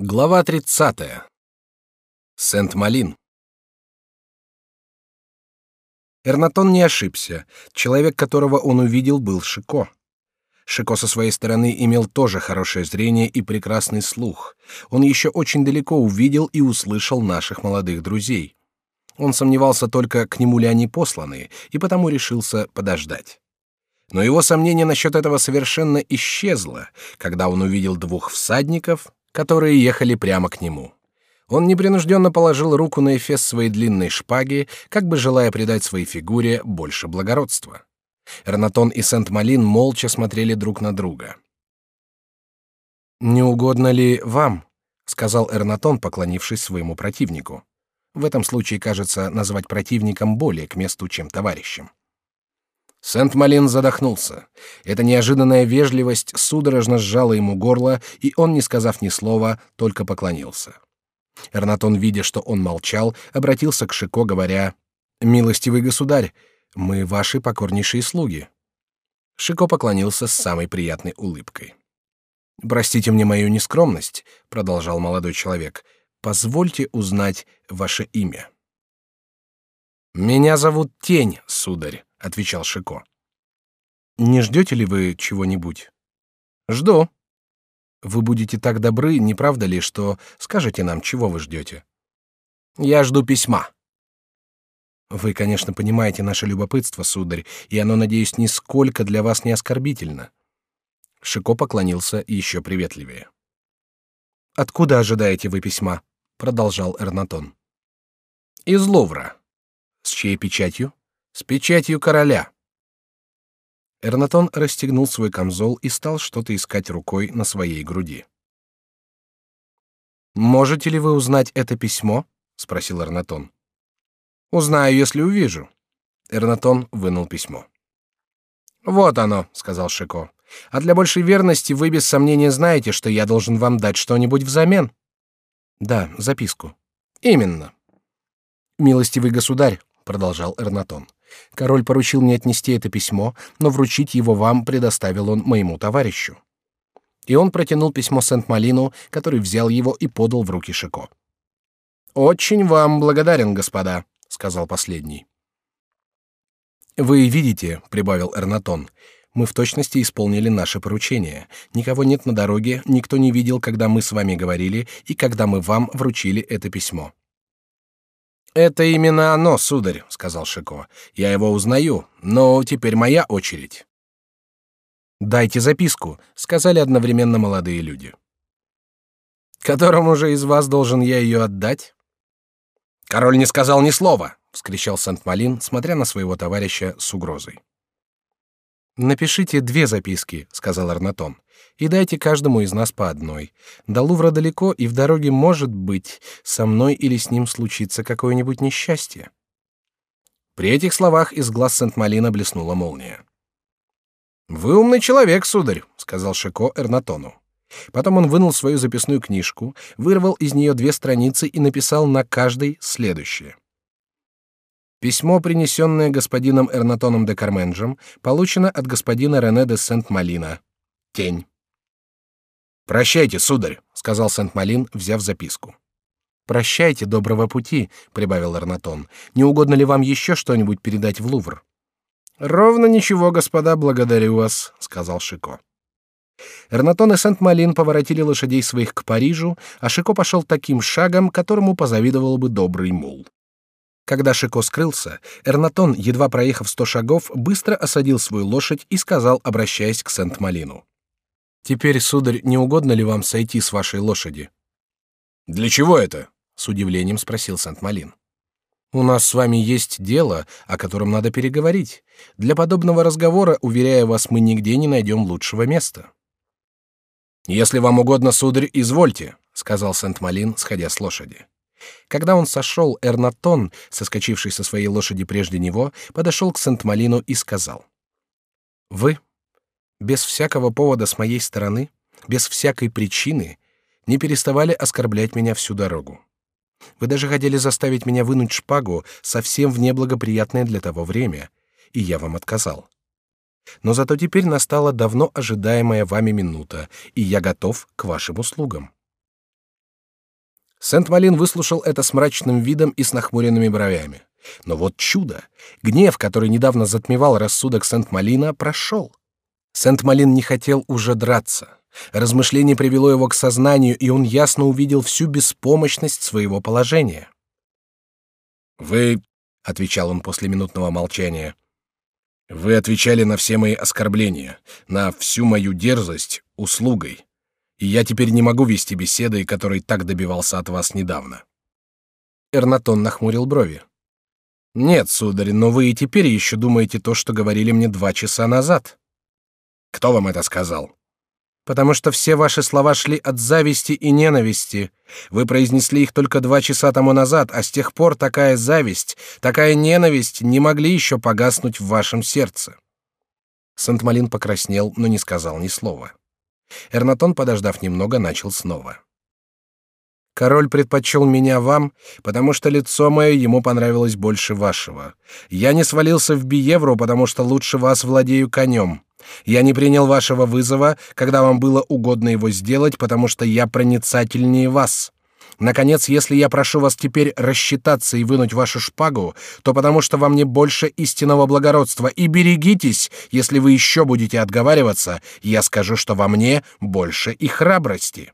Глава 30. Сент-Малин. Эрнатон не ошибся. Человек, которого он увидел, был Шико. Шико со своей стороны имел тоже хорошее зрение и прекрасный слух. Он еще очень далеко увидел и услышал наших молодых друзей. Он сомневался только, к нему ли они посланы, и потому решился подождать. Но его сомнение насчет этого совершенно исчезло, когда он увидел двух всадников, которые ехали прямо к нему. Он непринужденно положил руку на эфес своей длинной шпаги, как бы желая придать своей фигуре больше благородства. Эрнатон и Сент-Малин молча смотрели друг на друга. «Не угодно ли вам?» — сказал Эрнатон, поклонившись своему противнику. В этом случае, кажется, назвать противником более к месту, чем товарищем. Сент-Малин задохнулся. Эта неожиданная вежливость судорожно сжала ему горло, и он, не сказав ни слова, только поклонился. Эрнатон, видя, что он молчал, обратился к Шико, говоря: "Милостивый государь, мы ваши покорнейшие слуги". Шико поклонился с самой приятной улыбкой. "Простите мне мою нескромность", продолжал молодой человек. "Позвольте узнать ваше имя". "Меня зовут Тень, сударь", отвечал Шико. Не ждете ли вы чего-нибудь? Жду. Вы будете так добры, не правда ли, что скажете нам, чего вы ждете? Я жду письма. Вы, конечно, понимаете наше любопытство, сударь, и оно, надеюсь, нисколько для вас не оскорбительно. Шико поклонился еще приветливее. Откуда ожидаете вы письма? продолжал Эрнатон. Из Лувра. С чьей печатью? С печатью короля. Эрнатон расстегнул свой камзол и стал что-то искать рукой на своей груди. Можете ли вы узнать это письмо? спросил Эрнатон. Узнаю, если увижу. Эрнатон вынул письмо. Вот оно, сказал Шико. А для большей верности вы без сомнения знаете, что я должен вам дать что-нибудь взамен. Да, записку. Именно. Милостивый государь, продолжал Эрнатон. Король поручил мне отнести это письмо, но вручить его вам предоставил он моему товарищу. И он протянул письмо Сент-Малину, который взял его и подал в руки Шико. Очень вам благодарен, господа, сказал последний. Вы видите, прибавил Эрнатон, мы в точности исполнили наше поручение. Никого нет на дороге, никто не видел, когда мы с вами говорили и когда мы вам вручили это письмо. Это именно оно, сударь, сказал Шико. Я его узнаю, но теперь моя очередь. Дайте записку, сказали одновременно молодые люди. Которому же из вас должен я ее отдать? Король не сказал ни слова, вскричал Сент-Малин, смотря на своего товарища с угрозой. Напишите две записки, сказал Арнатон, и дайте каждому из нас по одной. До Лувра далеко, и в дороге может быть со мной или с ним случится какое-нибудь несчастье. При этих словах из глаз Сент-Малина блеснула молния. Вы умный человек, сударь, сказал Шико Эрнатону. Потом он вынул свою записную книжку, вырвал из нее две страницы и написал на каждой следующее. Письмо, принесенное господином Эрнатоном де Карменджем, получено от господина Рене де Сент-Малина. Тень. Прощайте, сударь, сказал Сент-Малин, взяв записку. Прощайте, доброго пути, прибавил Эрнатон. Не угодно ли вам еще что-нибудь передать в Лувр? Ровно ничего, господа, благодарю вас, сказал Шико. Эрнатон и Сент-Малин поворотили лошадей своих к Парижу, а Шико пошел таким шагом, которому позавидовал бы добрый мул. Когда Шико скрылся, Эрнатон, едва проехав сто шагов, быстро осадил свою лошадь и сказал, обращаясь к Сент-Малину: "Теперь, сударь, не угодно ли вам сойти с вашей лошади?" "Для чего это?" с удивлением спросил Сент-Малин. У нас с вами есть дело, о котором надо переговорить. Для подобного разговора, уверяю вас, мы нигде не найдем лучшего места. Если вам угодно, сударь, извольте, сказал Сент-Малин, сходя с лошади. Когда он сошел, Эрнатон, соскочивший со своей лошади прежде него, подошел к Сент-Малину и сказал: "Вы, без всякого повода с моей стороны, без всякой причины, не переставали оскорблять меня всю дорогу. Вы даже хотели заставить меня вынуть шпагу совсем в неблагоприятное для того время, и я вам отказал. Но зато теперь настала давно ожидаемая вами минута, и я готов к вашим услугам. Сент-Малин выслушал это с мрачным видом и с нахмуренными бровями. Но вот чудо! Гнев, который недавно затмевал рассудок Сент-Малина, прошел. Сент-Малин не хотел уже драться. Размышление привело его к сознанию, и он ясно увидел всю беспомощность своего положения. «Вы», — отвечал он после минутного молчания, — «вы отвечали на все мои оскорбления, на всю мою дерзость услугой, и я теперь не могу вести беседы, которой так добивался от вас недавно». Эрнатон нахмурил брови. «Нет, сударь, но вы и теперь еще думаете то, что говорили мне два часа назад». «Кто вам это сказал?» потому что все ваши слова шли от зависти и ненависти. Вы произнесли их только два часа тому назад, а с тех пор такая зависть, такая ненависть не могли еще погаснуть в вашем сердце. Сент-Малин покраснел, но не сказал ни слова. Эрнатон, подождав немного, начал снова. Король предпочел меня вам, потому что лицо мое ему понравилось больше вашего. Я не свалился в Биевру, потому что лучше вас владею конем. Я не принял вашего вызова, когда вам было угодно его сделать, потому что я проницательнее вас. Наконец, если я прошу вас теперь рассчитаться и вынуть вашу шпагу, то потому что во мне больше истинного благородства. И берегитесь, если вы еще будете отговариваться, я скажу, что во мне больше и храбрости.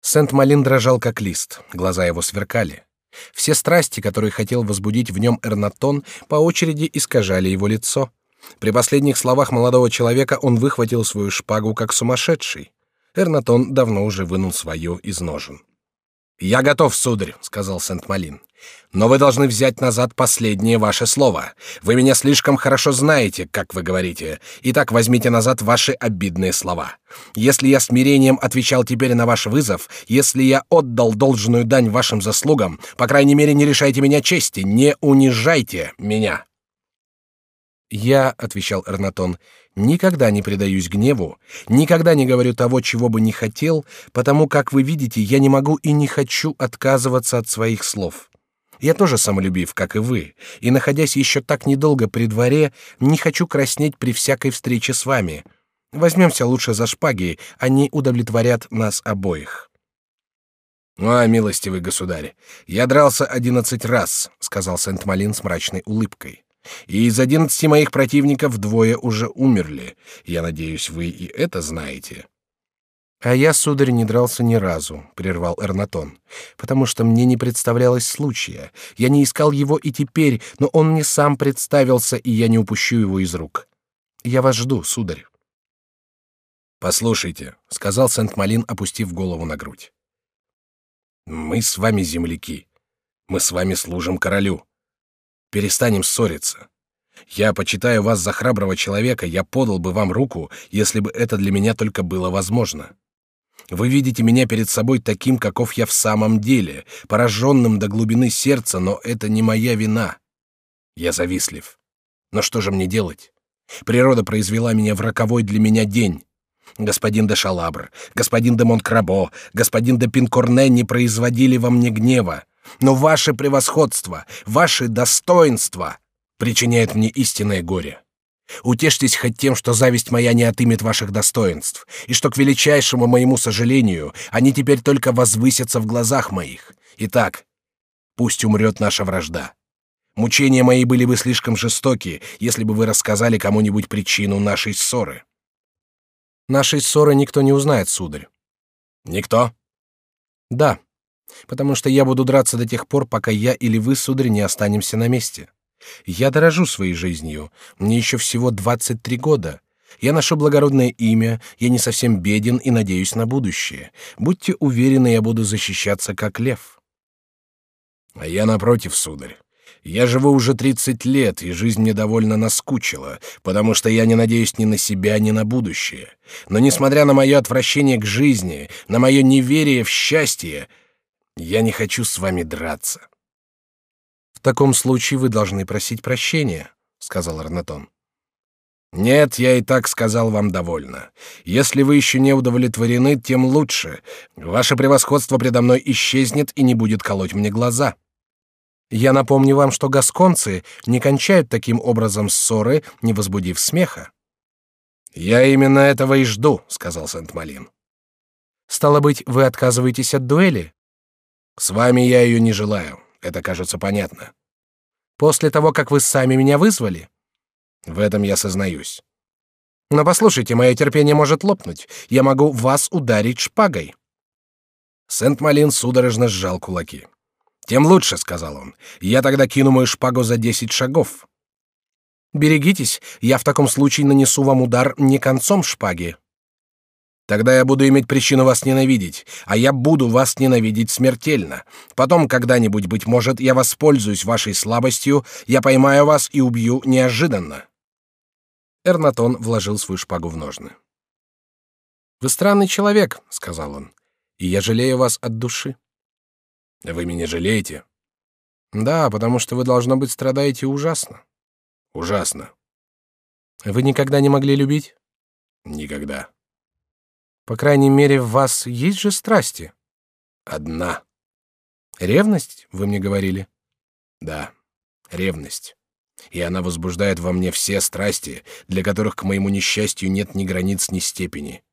Сент-Малин дрожал как лист, глаза его сверкали. Все страсти, которые хотел возбудить в нем Эрнатон, по очереди искажали его лицо. При последних словах молодого человека он выхватил свою шпагу как сумасшедший. Эрнатон давно уже вынул свою из ножен. «Я готов, сударь», — сказал Сент-Малин. «Но вы должны взять назад последнее ваше слово. Вы меня слишком хорошо знаете, как вы говорите. Итак, возьмите назад ваши обидные слова. Если я смирением отвечал теперь на ваш вызов, если я отдал должную дань вашим заслугам, по крайней мере, не лишайте меня чести, не унижайте меня». Я, отвечал Эрнатон, никогда не предаюсь гневу, никогда не говорю того, чего бы не хотел, потому как вы видите, я не могу и не хочу отказываться от своих слов. Я тоже самолюбив, как и вы, и находясь еще так недолго при дворе, не хочу краснеть при всякой встрече с вами. Возьмемся лучше за шпаги, они удовлетворят нас обоих. «А, милостивый государь, я дрался одиннадцать раз», — сказал Сент-Малин с мрачной улыбкой. И из одиннадцати моих противников двое уже умерли. Я надеюсь, вы и это знаете. А я, сударь, не дрался ни разу, прервал Эрнатон, потому что мне не представлялось случая. Я не искал его и теперь, но он мне сам представился, и я не упущу его из рук. Я вас жду, сударь. Послушайте, сказал Сент-Малин, опустив голову на грудь. Мы с вами земляки. Мы с вами служим королю. Перестанем ссориться. Я почитаю вас за храброго человека, я подал бы вам руку, если бы это для меня только было возможно. Вы видите меня перед собой таким, каков я в самом деле, пораженным до глубины сердца, но это не моя вина. Я завистлив. Но что же мне делать? Природа произвела меня в роковой для меня день. Господин де Шалабр, господин де Монкрабо, господин де Пинкорне не производили во мне гнева. Но ваше превосходство, ваши достоинства причиняют мне истинное горе. Утешьтесь хоть тем, что зависть моя не отымет ваших достоинств, и что к величайшему моему сожалению они теперь только возвысятся в глазах моих. Итак, пусть умрет наша вражда. Мучения мои были бы слишком жестоки, если бы вы рассказали кому-нибудь причину нашей ссоры. Нашей ссоры никто не узнает, сударь. Никто? Да, потому что я буду драться до тех пор, пока я или вы, сударь, не останемся на месте. Я дорожу своей жизнью, мне еще всего двадцать три года. Я ношу благородное имя, я не совсем беден и надеюсь на будущее. Будьте уверены, я буду защищаться как лев. А я напротив, сударь. Я живу уже тридцать лет, и жизнь мне довольно наскучила, потому что я не надеюсь ни на себя, ни на будущее. Но несмотря на мое отвращение к жизни, на мое неверие в счастье, я не хочу с вами драться. В таком случае вы должны просить прощения, сказал Арнатон. Нет, я и так сказал вам довольно. Если вы еще не удовлетворены, тем лучше. Ваше превосходство предо мной исчезнет и не будет колоть мне глаза. Я напомню вам, что гасконцы не кончают таким образом ссоры, не возбудив смеха. Я именно этого и жду, сказал Сент-Малин. Стало быть, вы отказываетесь от дуэли? С вами я ее не желаю. Это кажется понятно. После того, как вы сами меня вызвали? В этом я сознаюсь. Но послушайте, мое терпение может лопнуть. Я могу вас ударить шпагой. Сент-Малин судорожно сжал кулаки. Тем лучше, сказал он. Я тогда кину мою шпагу за десять шагов. Берегитесь, я в таком случае нанесу вам удар не концом шпаги. Тогда я буду иметь причину вас ненавидеть, а я буду вас ненавидеть смертельно. Потом когда-нибудь, быть может, я воспользуюсь вашей слабостью, я поймаю вас и убью неожиданно. Эрнатон вложил свою шпагу в ножны. Вы странный человек, сказал он, и я жалею вас от души. Вы меня жалеете? Да, потому что вы должно быть страдаете ужасно. Ужасно. Вы никогда не могли любить? Никогда. По крайней мере, в вас есть же страсти. Одна. Ревность, вы мне говорили. Да, ревность. И она возбуждает во мне все страсти, для которых к моему несчастью нет ни границ, ни степени.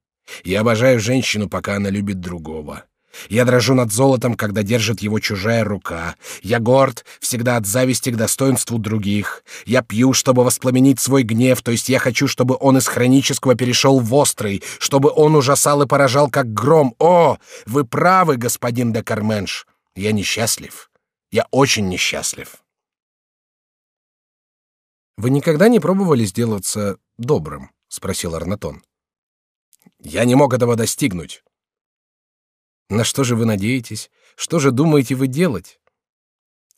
Я обожаю женщину, пока она любит другого. Я дрожу над золотом, когда держит его чужая рука. Я горд всегда от зависти к достоинству других. Я пью, чтобы воспламенить свой гнев, то есть я хочу, чтобы он из хронического перешел в острый, чтобы он ужасал и поражал, как гром. О, вы правы, господин де Карменш. Я несчастлив. Я очень несчастлив. Вы никогда не пробовали сделаться добрым? спросил Арнатон. Я не мог этого достигнуть. На что же вы надеетесь? Что же думаете вы делать?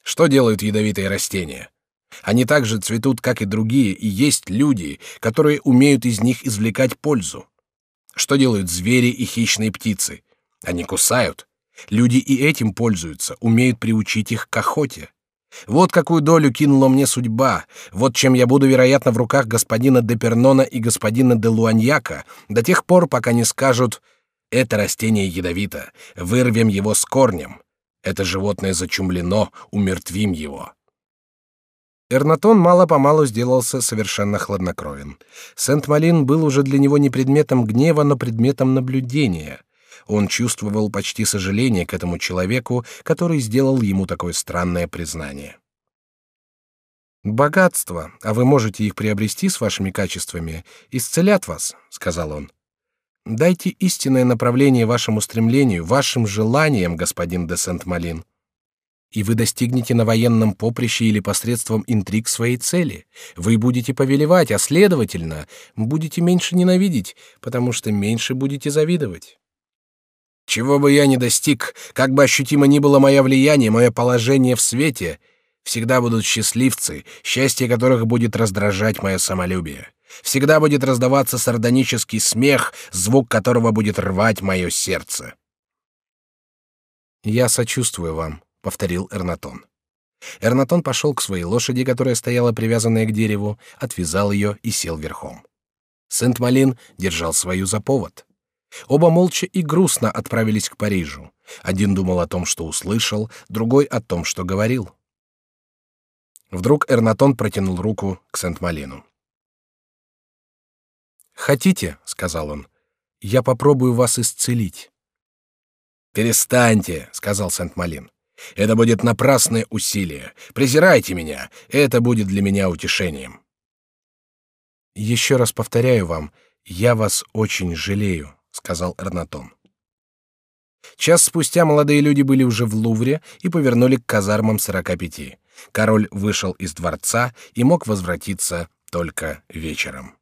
Что делают ядовитые растения? Они также цветут, как и другие, и есть люди, которые умеют из них извлекать пользу. Что делают звери и хищные птицы? Они кусают. Люди и этим пользуются, умеют приучить их к охоте. Вот какую долю кинула мне судьба. Вот чем я буду, вероятно, в руках господина де Пернона и господина де Луаньяка до тех пор, пока не скажут это растение ядовито. Вырвем его с корнем. Это животное зачумлено. Умертвим его. Эрнатон мало-помалу сделался совершенно хладнокровен. Сент-Малин был уже для него не предметом гнева, но предметом наблюдения. Он чувствовал почти сожаление к этому человеку, который сделал ему такое странное признание. «Богатство, а вы можете их приобрести с вашими качествами, исцелят вас», — сказал он. Дайте истинное направление вашему стремлению, вашим желаниям, господин де Сент-Малин, и вы достигнете на военном поприще или посредством интриг своей цели. Вы будете повелевать, а следовательно, будете меньше ненавидеть, потому что меньше будете завидовать. Чего бы я ни достиг, как бы ощутимо ни было мое влияние, мое положение в свете, всегда будут счастливцы, счастье которых будет раздражать мое самолюбие. Всегда будет раздаваться сардонический смех, звук которого будет рвать мое сердце. Я сочувствую вам, повторил Эрнатон. Эрнатон пошел к своей лошади, которая стояла привязанная к дереву, отвязал ее и сел верхом. Сент-Малин держал свою за повод. Оба молча и грустно отправились к Парижу. Один думал о том, что услышал, другой о том, что говорил. Вдруг Эрнатон протянул руку к Сент-Малину. Хотите, сказал он, я попробую вас исцелить. Перестаньте, сказал Сент-Малин. Это будет напрасное усилие. Презирайте меня, это будет для меня утешением. Еще раз повторяю вам, я вас очень жалею, сказал Эрнатон. Час спустя молодые люди были уже в Лувре и повернули к казармам сорока пяти. Король вышел из дворца и мог возвратиться только вечером.